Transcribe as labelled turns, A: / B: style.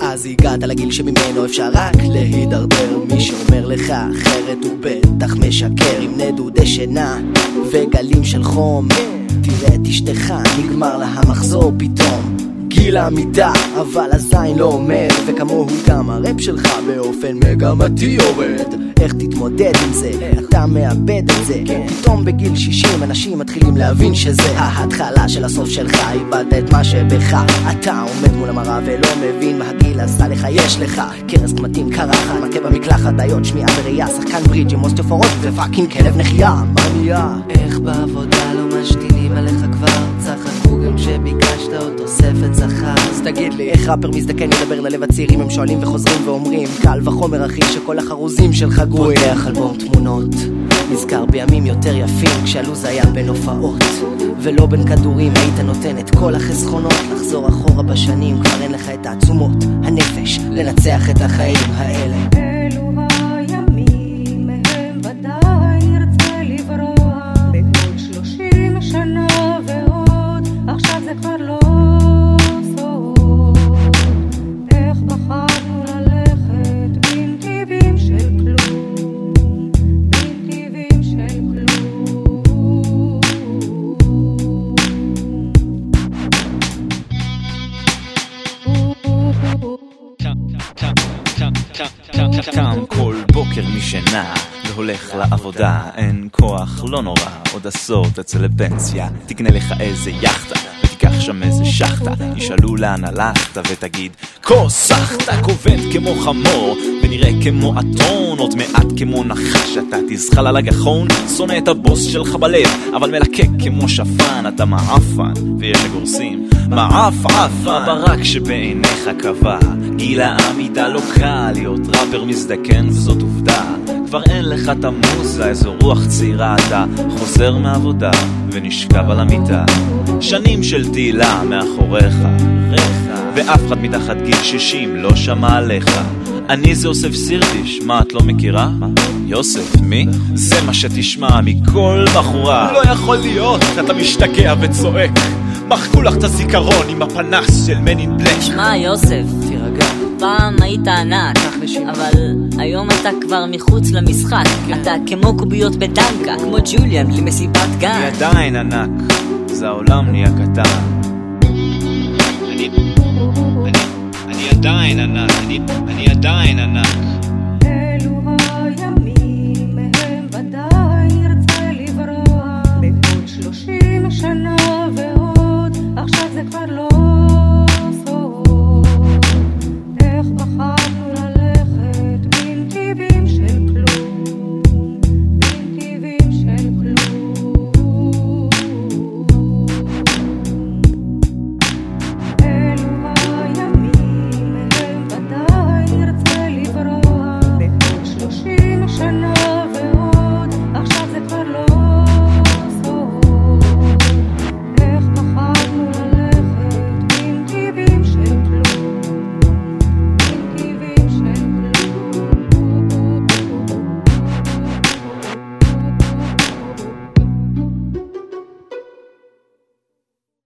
A: אז הגעת לגיל שממנו אפשר רק להידרדר. מי שאומר לך אחרת הוא בטח משקר. עם נדודי שינה וגלים של חום. תראה את אשתך נגמר לה המחזור פתאום גיל המידה, אבל הזין לא עומד וכמוהו גם הראפ שלך באופן מגמתי יורד. איך תתמודד עם זה? אתה מאבד את זה. פתאום בגיל 60 אנשים מתחילים להבין שזה ההתחלה של הסוף שלך איבדת את מה שבך. אתה עומד מול המראה ולא מבין מה הגיל עשה לך יש לך. קרס קמטים קרחת מכה במקלחת דיות שמיעה וראייה שחקן ברידג' עם ופאקינג כלב נחייה. מה נהיה?
B: איך בעבודה לא משתינים עליך כבר
A: תגיד לי, איך ראפר מזדקן ידבר ללב הצעירים? הם שואלים וחוזרים ואומרים קל וחומר אחי שכל החרוזים שלך גרועים
B: פותח אלבום תמונות נזכר בימים יותר יפים כשהלו"ז היה בין הופעות ולא בין כדורים. היית נותן את כל החסכונות לחזור אחורה בשנים כבר אין לך את העצומות הנפש לנצח את החיים האלה
C: קם כל בוקר משינה והולך לעבודה. אין כוח לא נורא עוד עשור תצא לפנסיה. תקנה לך איזה יאכטה ותיקח שם איזה שחטה. ישאלו לאן הלכת ותגיד כוס סחטה כובד כמו חמור ונראה כמו אתון עוד מעט כמו נחש אתה תזחל על הגחון. שונא את הבוס שלך בלב אבל מלקק כמו שפן. אתה מעפן ויש שגורסים מעפעפן. ברק שבעיניך קבע גיל העמידה לא קל להיות ראפר מזדקן וזאת עובדה. כבר אין לך את המוזה, איזו רוח צעירה. אתה חוזר מהעבודה ונשכב על המיטה. שנים של תהילה מאחוריך ואף אחד מתחת גיל 60 לא שמע עליך אני זה יוסף סירטיש, מה את לא מכירה? יוסף, מי? זה מה שתשמע מכל בחורה. לא יכול להיות, אתה משתגע וצועק. מחקו לך את הזיכרון עם הפנס של מנין בלק
B: שמע יוסף,
A: תירגע,
B: פעם היית ענק, אבל היום אתה כבר מחוץ למשחק. אתה כמו קוביות בדנקה, כמו ג'וליאן בלי מסיבת
C: אני
B: גן
C: עדיין ענק, זה העולם נהיה קטן. עדיין ענק, אני, אני עדיין ענק.